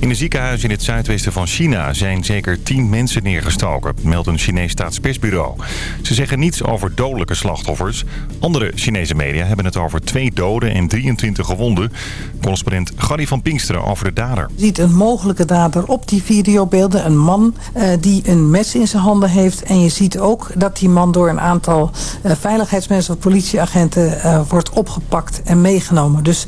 In een ziekenhuis in het zuidwesten van China zijn zeker 10 mensen neergestoken, meldt een Chinees staatspersbureau. Ze zeggen niets over dodelijke slachtoffers. Andere Chinese media hebben het over twee doden en 23 gewonden. Correspondent Gary van Pinksteren over de dader. Je ziet een mogelijke dader op die videobeelden. Een man uh, die een mes in zijn handen heeft. En je ziet ook dat die man door een aantal uh, veiligheidsmensen of politieagenten uh, wordt opgepakt en meegenomen. Dus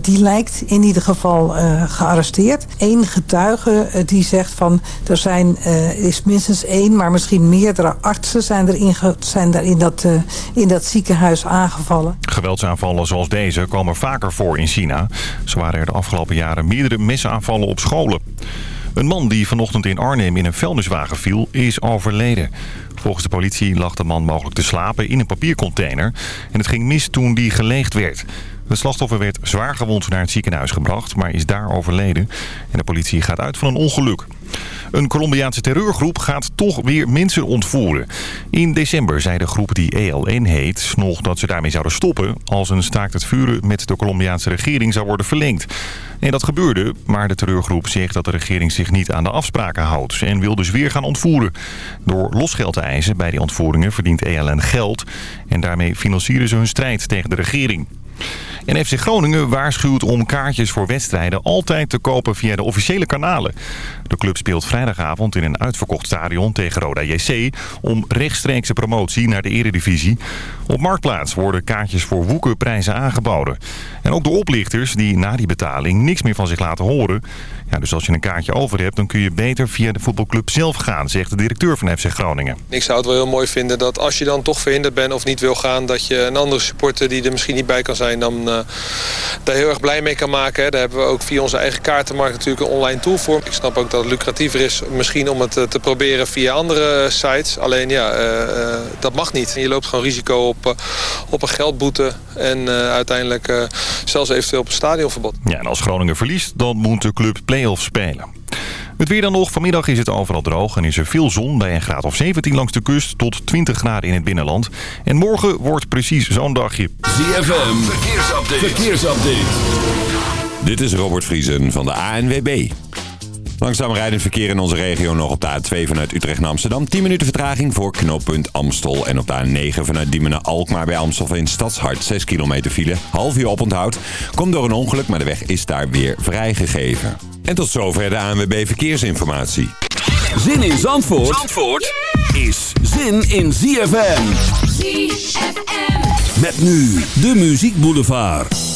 die lijkt in ieder geval gearresteerd. Eén getuige die zegt van er zijn, is minstens één, maar misschien meerdere artsen zijn er in, zijn daar in, dat, in dat ziekenhuis aangevallen. Geweldsaanvallen zoals deze komen vaker voor in China. Zo waren er de afgelopen jaren meerdere mesaanvallen op scholen. Een man die vanochtend in Arnhem in een vuilniswagen viel, is overleden. Volgens de politie lag de man mogelijk te slapen in een papiercontainer. En het ging mis toen die geleegd werd. De slachtoffer werd zwaar gewond naar het ziekenhuis gebracht, maar is daar overleden. En de politie gaat uit van een ongeluk. Een Colombiaanse terreurgroep gaat toch weer mensen ontvoeren. In december zei de groep die ELN heet nog dat ze daarmee zouden stoppen... als een staakt het vuren met de Colombiaanse regering zou worden verlengd. En dat gebeurde, maar de terreurgroep zegt dat de regering zich niet aan de afspraken houdt... en wil dus weer gaan ontvoeren. Door losgeld te eisen bij die ontvoeringen verdient ELN geld... en daarmee financieren ze hun strijd tegen de regering. En FC Groningen waarschuwt om kaartjes voor wedstrijden altijd te kopen via de officiële kanalen. De club speelt vrijdagavond in een uitverkocht stadion tegen Roda JC om rechtstreekse promotie naar de eredivisie. Op Marktplaats worden kaartjes voor woekerprijzen aangeboden. En ook de oplichters die na die betaling niks meer van zich laten horen. Ja, dus als je een kaartje over hebt, dan kun je beter via de voetbalclub zelf gaan, zegt de directeur van FC Groningen. Ik zou het wel heel mooi vinden dat als je dan toch verhinderd bent of niet wil gaan... dat je een andere supporter die er misschien niet bij kan zijn, dan uh, daar heel erg blij mee kan maken. Daar hebben we ook via onze eigen kaartenmarkt natuurlijk een online tool voor. Ik snap ook dat het lucratiever is misschien om het te proberen via andere sites. Alleen ja, uh, dat mag niet. Je loopt gewoon risico op, uh, op een geldboete en uiteindelijk zelfs eventueel op een stadionverbod. Ja, en als Groningen verliest, dan moet de club play-offs spelen. Het weer dan nog. Vanmiddag is het overal droog en is er veel zon bij een graad of 17 langs de kust tot 20 graden in het binnenland. En morgen wordt precies zo'n dagje. ZFM, verkeersupdate. verkeersupdate. Dit is Robert Vriesen van de ANWB. Langzaam rijdend verkeer in onze regio nog op de A2 vanuit Utrecht naar Amsterdam. 10 minuten vertraging voor knooppunt Amstel. En op de A9 vanuit Diemen naar Alkmaar bij Amstelveen Stadshart. 6 kilometer file, half uur oponthoud. Komt door een ongeluk, maar de weg is daar weer vrijgegeven. En tot zover de ANWB Verkeersinformatie. Zin in Zandvoort, Zandvoort is zin in ZFM. ZFM. Met nu de Muziek Boulevard.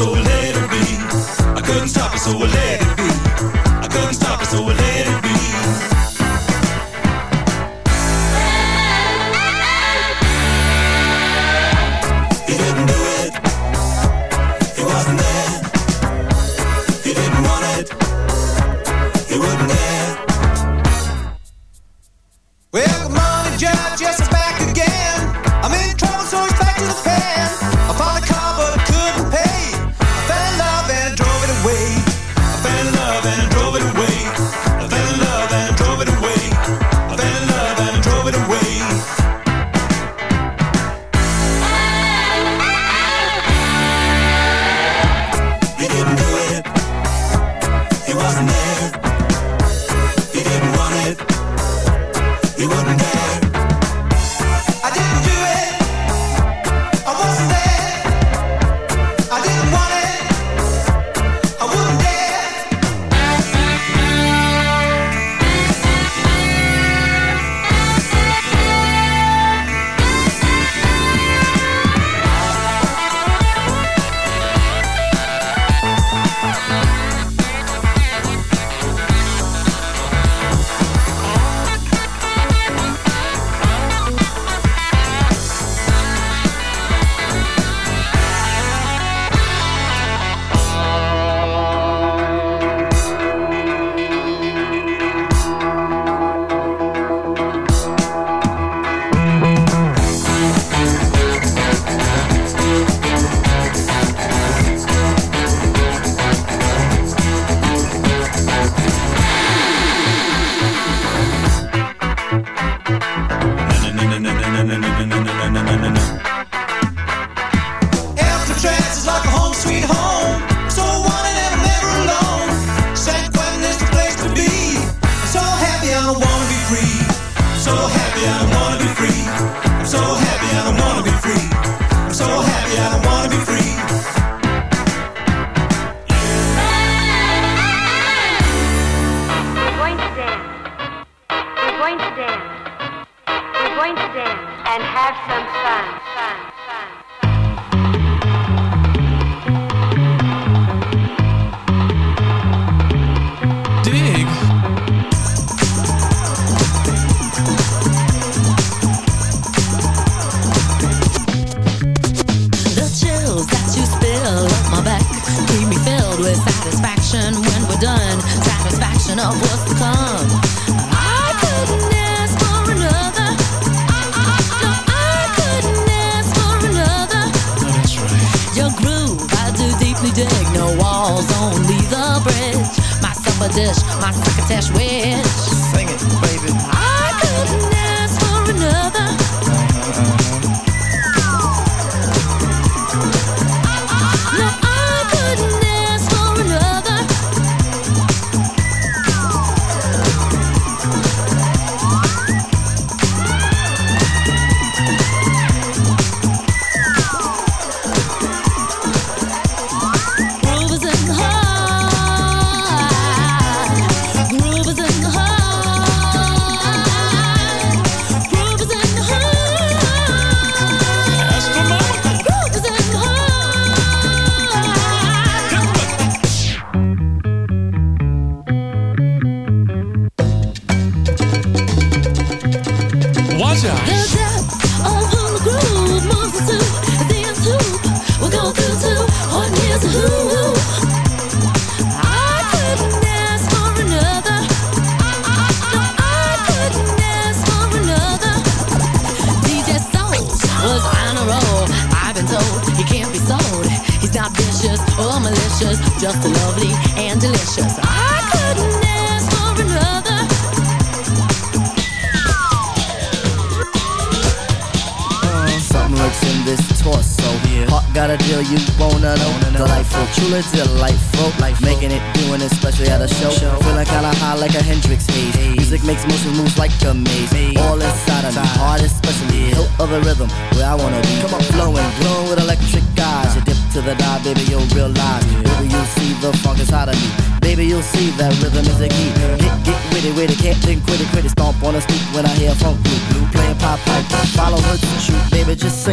so I let her be. I couldn't stop it, so I let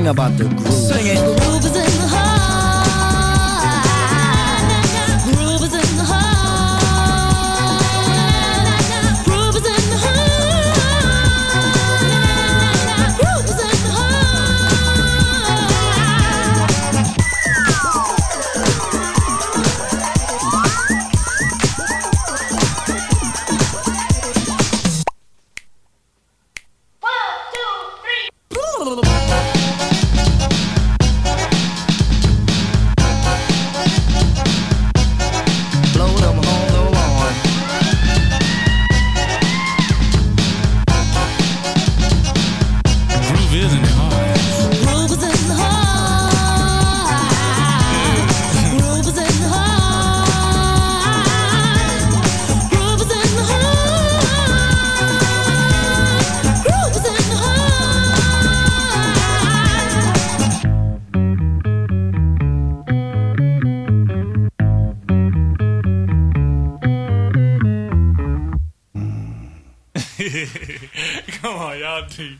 about the groove. Sing it. On,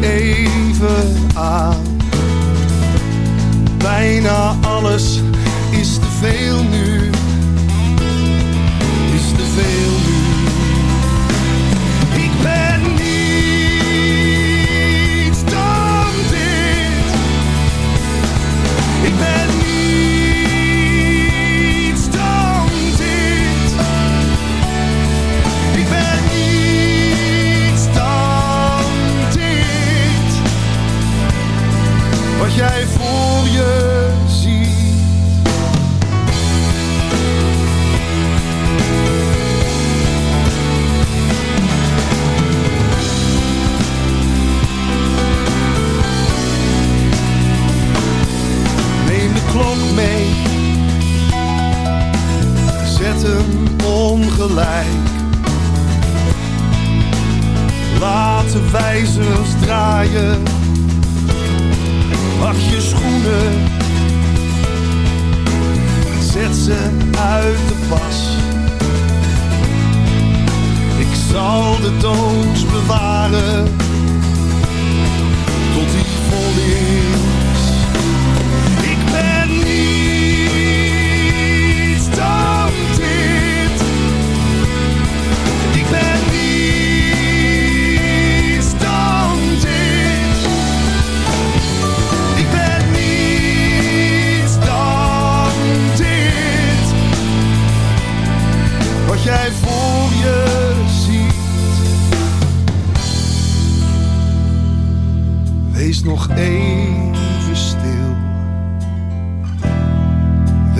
even aan. Bijna alles is te veel nu, is te veel.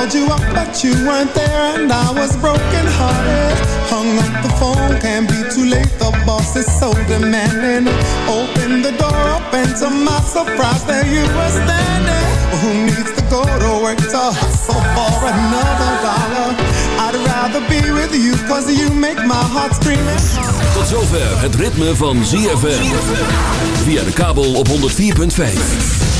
Called you up, but you weren't there, and I was broken hearted. Hung up the phone, can't be too late. The boss is so demanding. Open the door up, and to my surprise, there you were standing. Who needs to go to work to hustle for another dollar? I'd rather be with you, cause you make my heart scream. Tot zover het ritme van ZFM. Via de kabel op 104.5.